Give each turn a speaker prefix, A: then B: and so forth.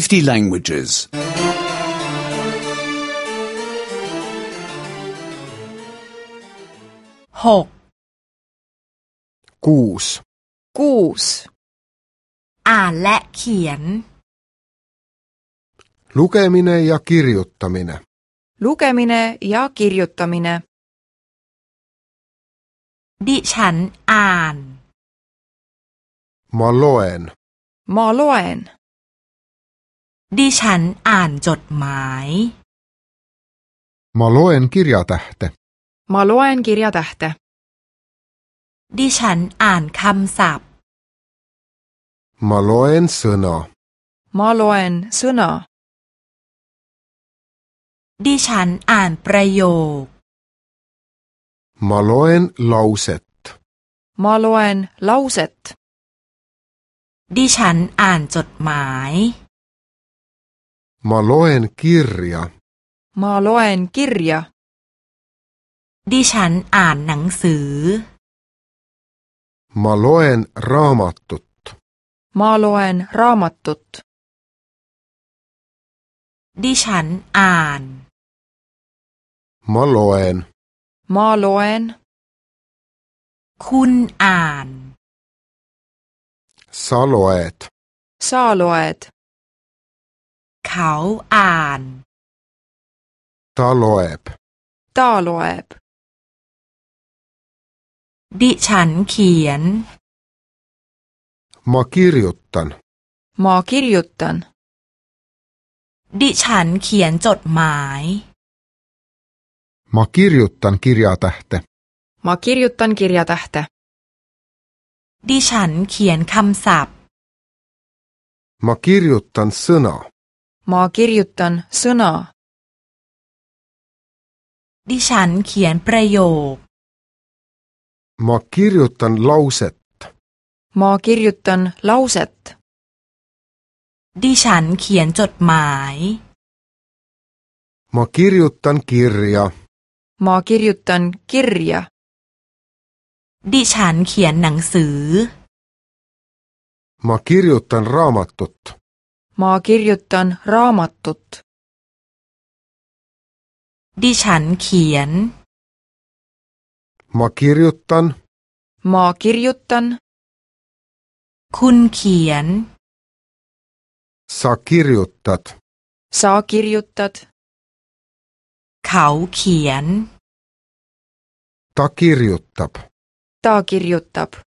A: 50 languages. 6 kuus 6อ่านและเขียน
B: lukeminen ja kirjoittaminen
A: lukeminen ja kirjoittaminen aan.
B: mä loen.
A: mä loen. ดิฉันอ่านจดหมาย
B: มาลูเอนกิริยาเต่
A: มาลูเอนกิริยาเต่ดิฉันอ่านคำศัพท์
B: มาลูเอนซูนอ
A: มาลูเอนซูนอดิฉันอ่านประโยค
B: มาลูเอนลาวเซต
A: มาลูเอนลาวเซตดิฉันอ่านจดหมาย
B: m a loen kirja.
A: m a loen kirja. ดิฉันอ่านหนังสือ
B: m a loen r a a m a t u t
A: m a loen r a a m a t u t ดิฉันอ่าน
B: m a loen.
A: m a loen. คุณอ่าน
B: s a loet.
A: s a loet. ขาอ่าน
B: ตอลอเอบ
A: ตอลอเอบดิฉันเขียน
B: มาคิริยตัน
A: มาคิริยตันดิฉันเขียนจดหมาย
B: มาคิริยตันคิริยาตเต
A: มาคิริยตันคิริยาตเตดิฉันเขียนคำศัพท์
B: มาคิริยตันซสนา
A: ma kirjutan sõna. ดิฉันเขียนประโยค
B: ma kirjutan lauset
A: ma kirjutan lauset ดิฉันเขียนจดหมาย
B: ma kirjutan kirja
A: ma kirjutan kirja ดิฉันเขียนหนังสือ
B: ma kirjutan raamatut
A: chan kien.
B: Ma kirjutan.
A: Ma kirjutan. Kun kien.
B: Sa Sä
A: Sa Sä Kau
B: kien. Ta kirjoittab.
A: Ta kirjoittab.